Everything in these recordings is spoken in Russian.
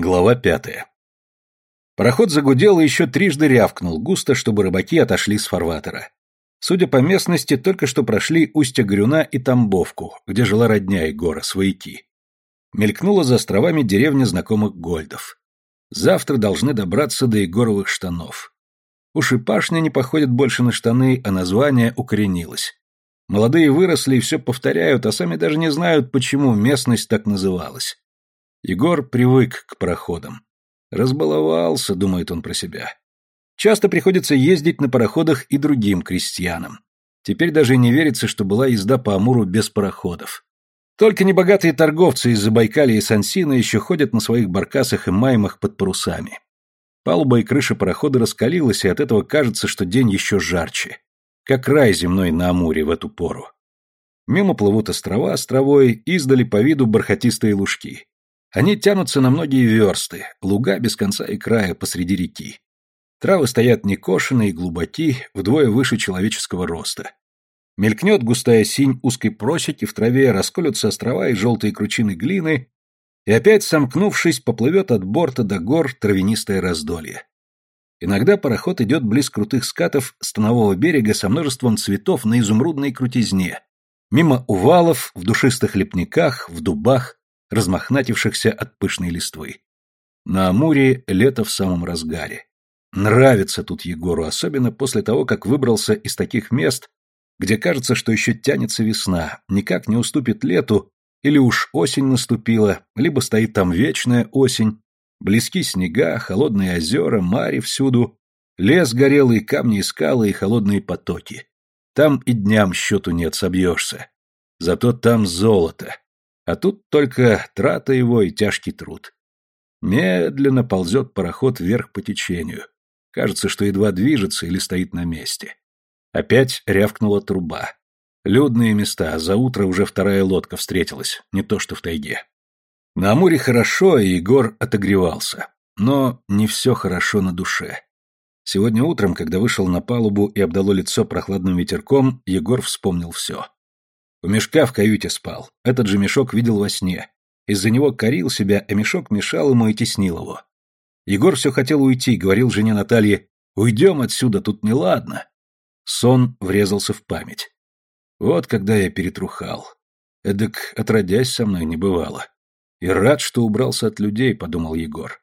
Глава пятая. Пароход загудел и еще трижды рявкнул, густо, чтобы рыбаки отошли с фарватера. Судя по местности, только что прошли устья Грюна и Тамбовку, где жила родня Егора, свояки. Мелькнула за островами деревня знакомых Гольдов. Завтра должны добраться до Егоровых штанов. Уж и пашня не походит больше на штаны, а название укоренилось. Молодые выросли и все повторяют, а сами даже не знают, почему местность так называлась. Егор привык к пароходам. Разбаловался, думает он про себя. Часто приходится ездить на пароходах и другим крестьянам. Теперь даже не верится, что была езда по Амуру без пароходов. Только небогатые торговцы из Забайкалья и Сансина еще ходят на своих баркасах и маймах под парусами. Палуба и крыша парохода раскалилась, и от этого кажется, что день еще жарче. Как рай земной на Амуре в эту пору. Мимо плывут острова островой, издали по виду бархатистые лужки. Они тянутся на многие версты, луга без конца и края посреди реки. Травы стоят некошенные и глубоки, вдвое выше человеческого роста. Мелькнет густая синь узкой просеки в траве, расколются острова и желтые кручины глины, и опять, сомкнувшись, поплывет от борта до гор травянистое раздолье. Иногда пароход идет близ крутых скатов станового берега со множеством цветов на изумрудной крутизне, мимо увалов, в душистых лепниках, в дубах, размохнатившихся от пышной листвы. На Амуре лето в самом разгаре. Нравится тут Егору, особенно после того, как выбрался из таких мест, где кажется, что еще тянется весна, никак не уступит лету, или уж осень наступила, либо стоит там вечная осень, близки снега, холодные озера, мари всюду, лес горелый, камни и скалы и холодные потоки. Там и дням счету нет, собьешься. Зато там золото. А тут только трата его и тяжкий труд. Медленно ползет пароход вверх по течению. Кажется, что едва движется или стоит на месте. Опять рявкнула труба. Людные места, а за утро уже вторая лодка встретилась, не то что в тайге. На Амуре хорошо, и Егор отогревался. Но не все хорошо на душе. Сегодня утром, когда вышел на палубу и обдало лицо прохладным ветерком, Егор вспомнил все. У мешка в каюте спал. Этот же мешок видел во сне. Из-за него корил себя, а мешок мешал ему и теснил его. Егор все хотел уйти, говорил жене Наталье, «Уйдем отсюда, тут неладно». Сон врезался в память. Вот когда я перетрухал. Эдак отродясь со мной не бывало. И рад, что убрался от людей, подумал Егор.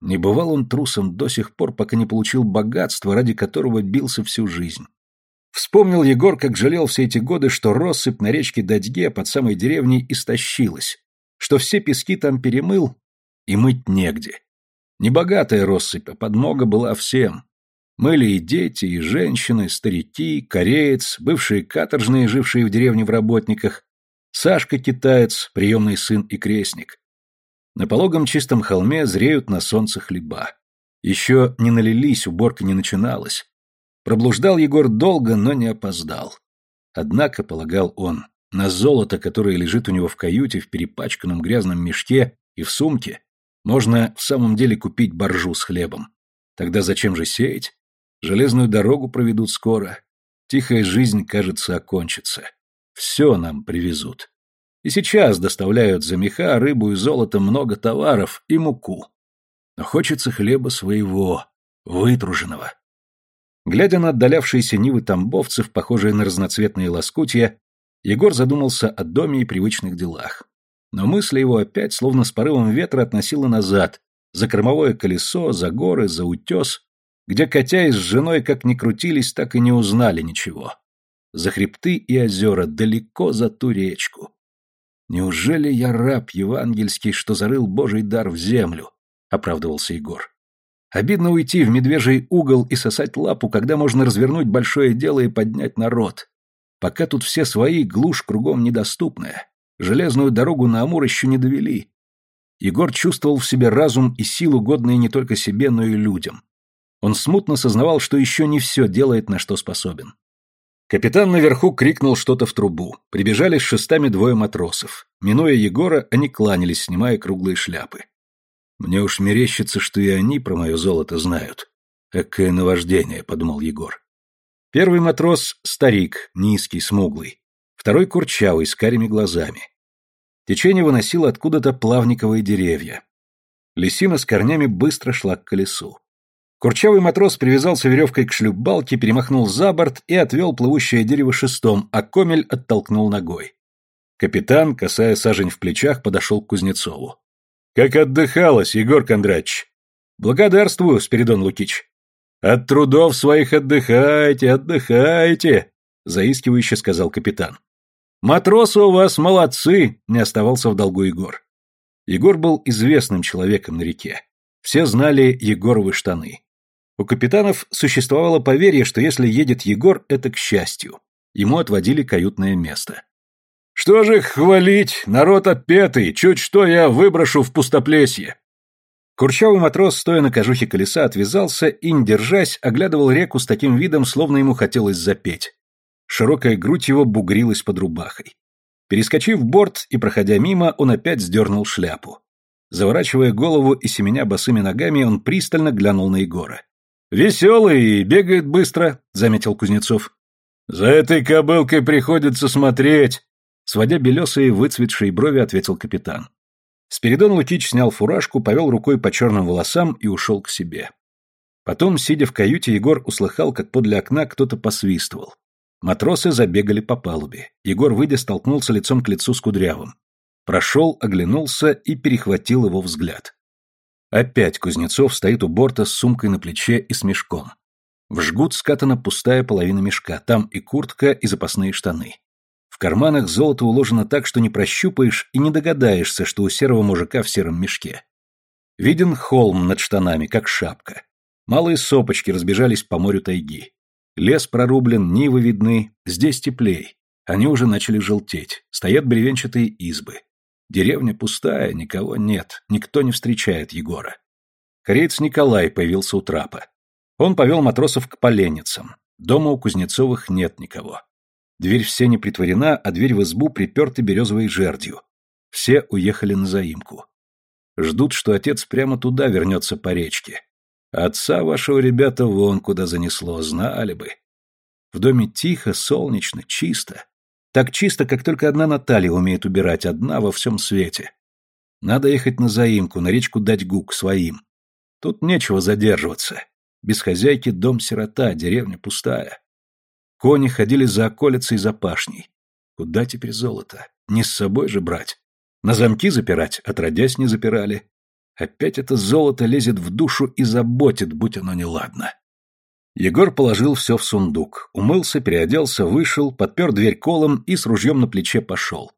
Не бывал он трусом до сих пор, пока не получил богатства, ради которого бился всю жизнь. Вспомнил Егор, как жалел все эти годы, что россыпь на речке Дадьге под самой деревней истощилась, что все пески там перемыл, и мыть негде. Небогатая россыпь, а подмога была всем. Мыли и дети, и женщины, старики, кореец, бывшие каторжные, жившие в деревне в работниках, Сашка-китаец, приемный сын и крестник. На пологом чистом холме зреют на солнце хлеба. Еще не налились, уборка не начиналась. Проблуждал Егор долго, но не опоздал. Однако, полагал он, на золото, которое лежит у него в каюте в перепачканном грязном мешке и в сумке, можно в самом деле купить боржу с хлебом. Тогда зачем же сеять? Железную дорогу проведут скоро. Тихая жизнь, кажется, окончится. Все нам привезут. И сейчас доставляют за меха, рыбу и золото много товаров и муку. Но хочется хлеба своего, вытруженного. Глядя на отдалявшиеся нивы тамбовцев, похожие на разноцветные лоскутья, Егор задумался о доме и привычных делах. Но мысль его опять, словно с порывом ветра, относила назад, за кормовое колесо, за горы, за утес, где, котя с женой как ни крутились, так и не узнали ничего. За хребты и озера, далеко за ту речку. «Неужели я раб евангельский, что зарыл Божий дар в землю?» — оправдывался Егор. Обидно уйти в медвежий угол и сосать лапу, когда можно развернуть большое дело и поднять народ. Пока тут все свои, глушь кругом недоступная. Железную дорогу на Амур еще не довели. Егор чувствовал в себе разум и силу, годные не только себе, но и людям. Он смутно сознавал, что еще не все делает, на что способен. Капитан наверху крикнул что-то в трубу. Прибежали с шестами двое матросов. Минуя Егора, они кланялись, снимая круглые шляпы. Мне уж мерещится, что и они про мое золото знают. Экое наваждение, подумал Егор. Первый матрос — старик, низкий, смуглый. Второй — курчавый, с карими глазами. Течение выносило откуда-то плавниковые деревья. Лисина с корнями быстро шла к колесу. Курчавый матрос привязался веревкой к шлюпбалке, перемахнул за борт и отвел плывущее дерево шестом, а комель оттолкнул ногой. Капитан, касая сажень в плечах, подошел к Кузнецову. «Как отдыхалось, Егор Кондратьевич?» «Благодарствую, Спиридон Лукич». «От трудов своих отдыхайте, отдыхайте», — заискивающе сказал капитан. «Матросы у вас молодцы», — не оставался в долгу Егор. Егор был известным человеком на реке. Все знали Егоровы штаны. У капитанов существовало поверье, что если едет Егор, это к счастью. Ему отводили каютное место. «Что же их хвалить? Народ отпетый, чуть что я выброшу в пустоплесье». Курчавый матрос, стоя на кожухе колеса, отвязался и, не держась, оглядывал реку с таким видом, словно ему хотелось запеть. Широкая грудь его бугрилась под рубахой. Перескочив борт и проходя мимо, он опять сдернул шляпу. Заворачивая голову и семеня босыми ногами, он пристально глянул на Егора. «Веселый бегает быстро», — заметил Кузнецов. «За этой кобылкой приходится смотреть», — сводя белесые выцветшие брови, ответил капитан. Спиридон Лукич снял фуражку, повел рукой по черным волосам и ушел к себе. Потом, сидя в каюте, Егор услыхал, как подле окна кто-то посвистывал. Матросы забегали по палубе. Егор, выйдя, столкнулся лицом к лицу с Кудрявым. Прошел, оглянулся и перехватил его взгляд. Опять Кузнецов стоит у борта с сумкой на плече и с мешком. В жгут скатана пустая половина мешка, там и куртка, и запасные штаны. В карманах золото уложено так, что не прощупаешь и не догадаешься, что у серого мужика в сером мешке. Виден холм над штанами, как шапка. Малые сопочки разбежались по морю тайги. Лес прорублен, нивы видны, здесь теплей. Они уже начали желтеть, стоят бревенчатые избы. Деревня пустая, никого нет, никто не встречает Егора. Кореец Николай появился у трапа. Он повел матросов к поленницам. Дома у Кузнецовых нет никого. Дверь все не притворена, а дверь в избу приперта березовой жердью. Все уехали на заимку. Ждут, что отец прямо туда вернется по речке. Отца вашего ребята вон куда занесло, знали бы. В доме тихо, солнечно, чисто. Так чисто, как только одна Наталья умеет убирать, одна во всем свете. Надо ехать на заимку, на речку дать гук своим. Тут нечего задерживаться. Без хозяйки дом сирота, деревня пустая. Кони ходили за околицей за пашней. Куда теперь золото? Не с собой же брать. На замки запирать, отродясь не запирали. Опять это золото лезет в душу и заботит, будь оно неладно. Егор положил все в сундук, умылся, переоделся, вышел, подпер дверь колом и с ружьем на плече пошел.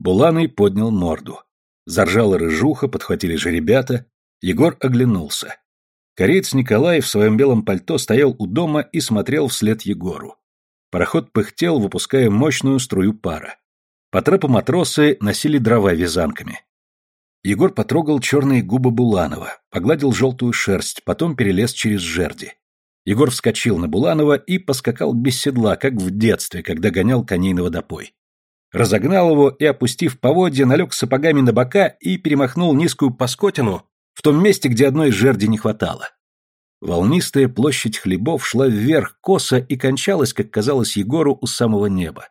Буланый поднял морду. Заржала рыжуха, подхватили же ребята. Егор оглянулся. Кореец Николай в своем белом пальто стоял у дома и смотрел вслед Егору. Пароход пыхтел, выпуская мощную струю пара. По трапу матросы носили дрова вязанками. Егор потрогал черные губы Буланова, погладил желтую шерсть, потом перелез через жерди. Егор вскочил на Буланова и поскакал без седла, как в детстве, когда гонял коней на водопой. Разогнал его и, опустив поводья, налег сапогами на бока и перемахнул низкую паскотину в том месте, где одной жерди не хватало. Волнистая площадь хлебов шла вверх косо и кончалась, как казалось Егору, у самого неба.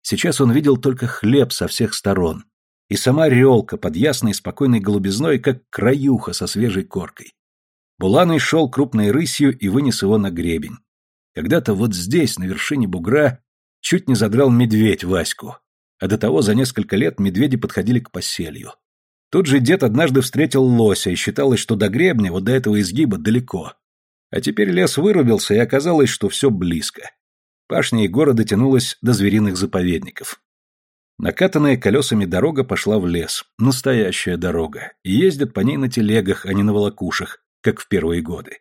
Сейчас он видел только хлеб со всех сторон, и сама релка под ясной спокойной голубизной, как краюха со свежей коркой. Буланый шел крупной рысью и вынес его на гребень. Когда-то вот здесь, на вершине бугра, чуть не задрал медведь Ваську, а до того за несколько лет медведи подходили к поселью. Тут же дед однажды встретил лося, и считалось, что до гребня, вот до этого изгиба, далеко. А теперь лес вырубился, и оказалось, что все близко. Пашня Егора дотянулась до звериных заповедников. Накатанная колесами дорога пошла в лес. Настоящая дорога. И ездят по ней на телегах, а не на волокушах, как в первые годы.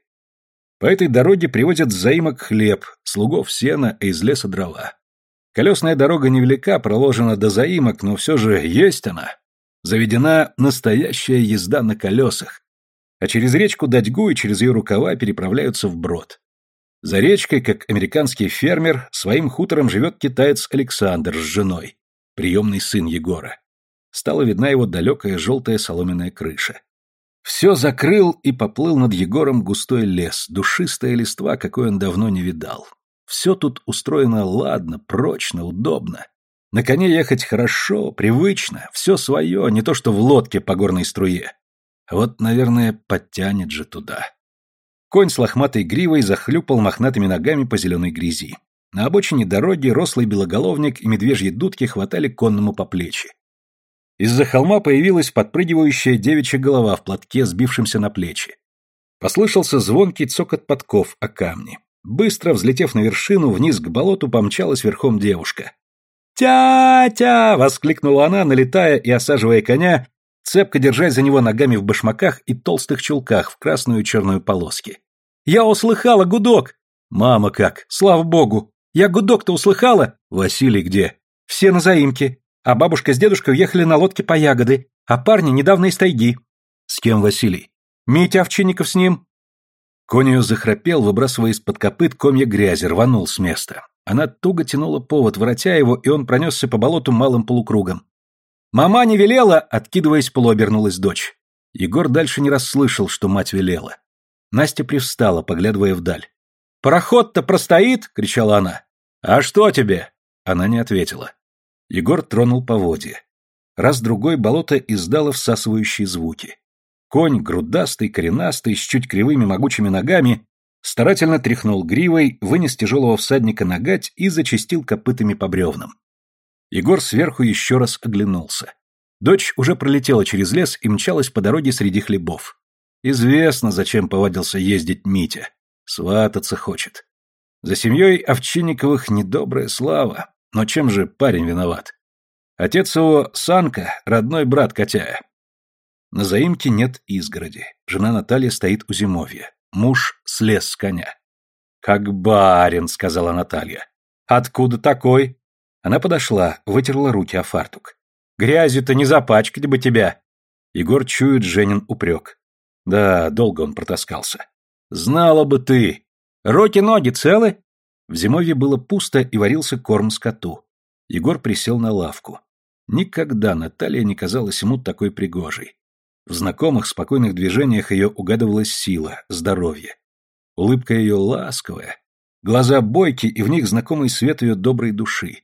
По этой дороге привозят с заимок хлеб, слугов сена, а из леса дрова. Колесная дорога невелика, проложена до заимок, но все же есть она. Заведена настоящая езда на колесах. А через речку Дадьгу и через ее рукава переправляются в брод. За речкой, как американский фермер, своим хутором живет китаец Александр с женой приемный сын Егора. Стала видна его далекая желтая соломенная крыша. Все закрыл и поплыл над Егором густой лес, душистая листва, какой он давно не видал. Все тут устроено ладно, прочно, удобно. На коне ехать хорошо, привычно, все свое, не то что в лодке по горной струе. Вот, наверное, подтянет же туда. Конь с лохматой гривой захлюпал мохнатыми ногами по зеленой грязи. На обочине дороги рослый белоголовник и медвежьи дудки хватали конному по плечи. Из-за холма появилась подпрыгивающая девичья голова в платке, сбившемся на плечи. Послышался звонкий цокот подков о камни. Быстро взлетев на вершину, вниз к болоту помчалась верхом девушка. «Тя-тя!» — воскликнула она, налетая и осаживая коня, цепко держась за него ногами в башмаках и толстых чулках в красную и черную полоски. «Я услыхала гудок!» «Мама как! Слава богу! Я гудок-то услыхала!» «Василий где?» «Все на заимке. А бабушка с дедушкой уехали на лодке по ягоды, а парни недавно из тайги». «С кем Василий?» «Митя Овчинников с ним». Конь ее захрапел, выбрасывая из-под копыт комья грязи, рванул с места. Она туго тянула повод, воротя его, и он пронесся по болоту малым полукругом. «Мама не велела!» — откидываясь, полуобернулась дочь. Егор дальше не расслышал, что мать велела. Настя привстала, поглядывая вдаль. «Пароход-то простоит!» — кричала она. «А что тебе?» Она не ответила. Егор тронул поводья. Раз-другой болото издало всасывающие звуки. Конь, грудастый, коренастый, с чуть кривыми могучими ногами, старательно тряхнул гривой, вынес тяжелого всадника на гать и зачистил копытами по бревнам. Егор сверху еще раз оглянулся. Дочь уже пролетела через лес и мчалась по дороге среди хлебов. Известно, зачем повадился ездить Митя. Свататься хочет. За семьей Овчинниковых недобрая слава, но чем же парень виноват? Отец его Санка, родной брат Котяя. На заимке нет изгороди. Жена Наталья стоит у зимовья. Муж слез с коня. «Как барин», — сказала Наталья. «Откуда такой?» Она подошла, вытерла руки о фартук. «Грязью-то не запачкать бы тебя!» Егор чует Женин упрек. Да, долго он протаскался. «Знала бы ты! Руки-ноги целы?» В зимовье было пусто и варился корм скоту. Егор присел на лавку. Никогда Наталья не казалась ему такой пригожей. В знакомых, спокойных движениях ее угадывалась сила, здоровье. Улыбка ее ласковая, глаза бойки и в них знакомый свет ее доброй души.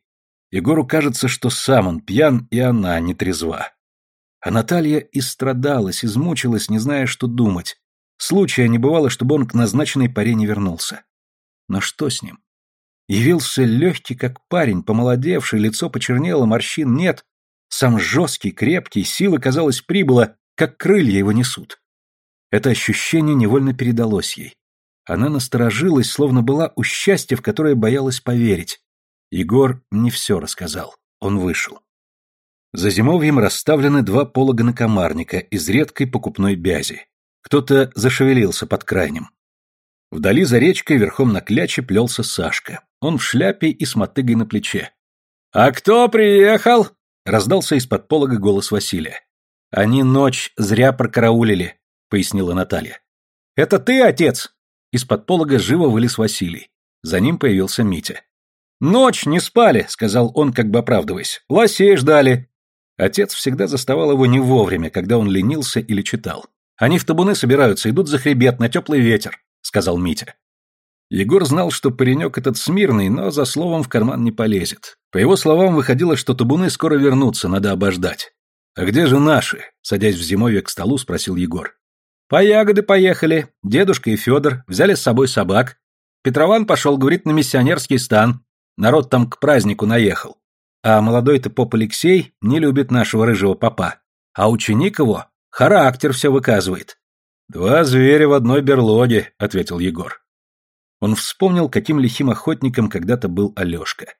Егору кажется, что сам он пьян, и она не трезва. А Наталья истрадалась, измучилась, не зная, что думать. Случая не бывало, чтобы он к назначенной паре не вернулся. Но что с ним? Явился легкий, как парень, помолодевший, лицо почернело, морщин нет. Сам жесткий, крепкий, силы, казалось, прибыло, как крылья его несут. Это ощущение невольно передалось ей. Она насторожилась, словно была у счастья, в которое боялась поверить. Егор не все рассказал. Он вышел. За зимовьем расставлены два полога накомарника из редкой покупной бязи. Кто-то зашевелился под крайним. Вдали за речкой верхом на кляче плелся Сашка. Он в шляпе и с мотыгой на плече. «А кто приехал?» — раздался из-под полога голос Василия. «Они ночь зря прокараулили», — пояснила Наталья. «Это ты, отец?» Из-под полога живо вылез Василий. За ним появился Митя. «Ночь не спали», — сказал он, как бы оправдываясь. «Лосей ждали». Отец всегда заставал его не вовремя, когда он ленился или читал. «Они в табуны собираются, идут за хребет, на теплый ветер», — сказал Митя. Егор знал, что паренек этот смирный, но за словом в карман не полезет. По его словам, выходило, что табуны скоро вернутся, надо обождать. «А где же наши?» — садясь в зимовье к столу, спросил Егор. «По ягоды поехали. Дедушка и Федор взяли с собой собак. Петрован пошел, говорит, на миссионерский стан. Народ там к празднику наехал. А молодой-то поп Алексей не любит нашего рыжего попа. А ученик его характер все выказывает. «Два зверя в одной берлоге», — ответил Егор. Он вспомнил, каким лихим охотником когда-то был Алешка.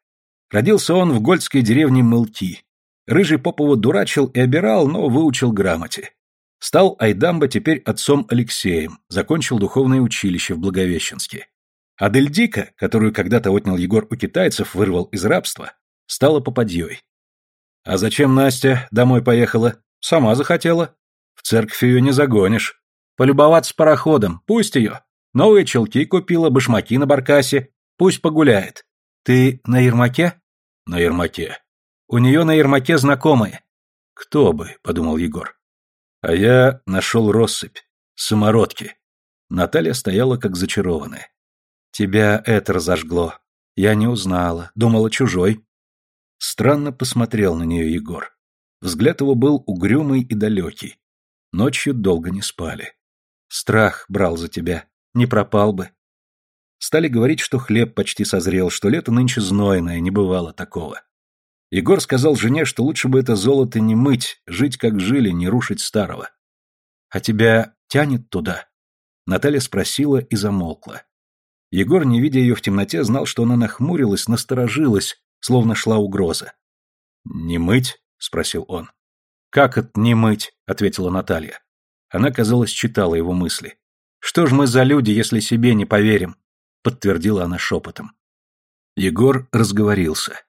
Родился он в гольдской деревне Мылки. Рыжий Попова дурачил и обирал, но выучил грамоте. Стал Айдамба теперь отцом Алексеем, закончил духовное училище в Благовещенске. А Дельдика, которую когда-то отнял Егор у китайцев, вырвал из рабства, стала попадьей. А зачем Настя домой поехала? Сама захотела. В церковь ее не загонишь. Полюбоваться пароходом, пусть ее. Новые челки купила, башмаки на баркасе, пусть погуляет. Ты на Ермаке? На Ермаке. У нее на Ермаке знакомые. Кто бы, подумал Егор. А я нашел россыпь. Самородки. Наталья стояла как зачарованная. Тебя это разожгло. Я не узнала, думала чужой. Странно посмотрел на нее Егор. Взгляд его был угрюмый и далекий. Ночью долго не спали. Страх брал за тебя. Не пропал бы. Стали говорить, что хлеб почти созрел, что лето нынче знойное, не бывало такого. Егор сказал жене, что лучше бы это золото не мыть, жить как жили, не рушить старого. «А тебя тянет туда?» Наталья спросила и замолкла. Егор, не видя ее в темноте, знал, что она нахмурилась, насторожилась, словно шла угроза. «Не мыть?» — спросил он. «Как это не мыть?» — ответила Наталья. Она, казалось, читала его мысли. «Что ж мы за люди, если себе не поверим?» — подтвердила она шепотом. Егор разговорился.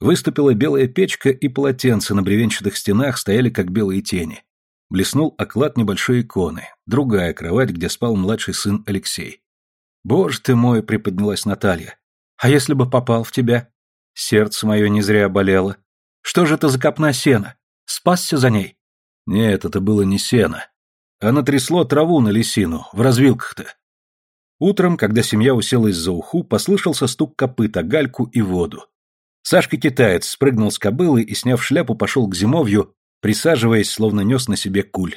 Выступила белая печка, и полотенца на бревенчатых стенах стояли, как белые тени. Блеснул оклад небольшой иконы, другая кровать, где спал младший сын Алексей. «Боже ты мой!» — приподнялась Наталья. «А если бы попал в тебя?» Сердце мое не зря болело. «Что же это за копна сена? Спасся за ней?» Нет, это было не сено. А натрясло траву на лисину, в развилках-то. Утром, когда семья уселась за уху, послышался стук копыт о гальку и воду. Сашка-китаец спрыгнул с кобылы и, сняв шляпу, пошел к зимовью, присаживаясь, словно нес на себе куль.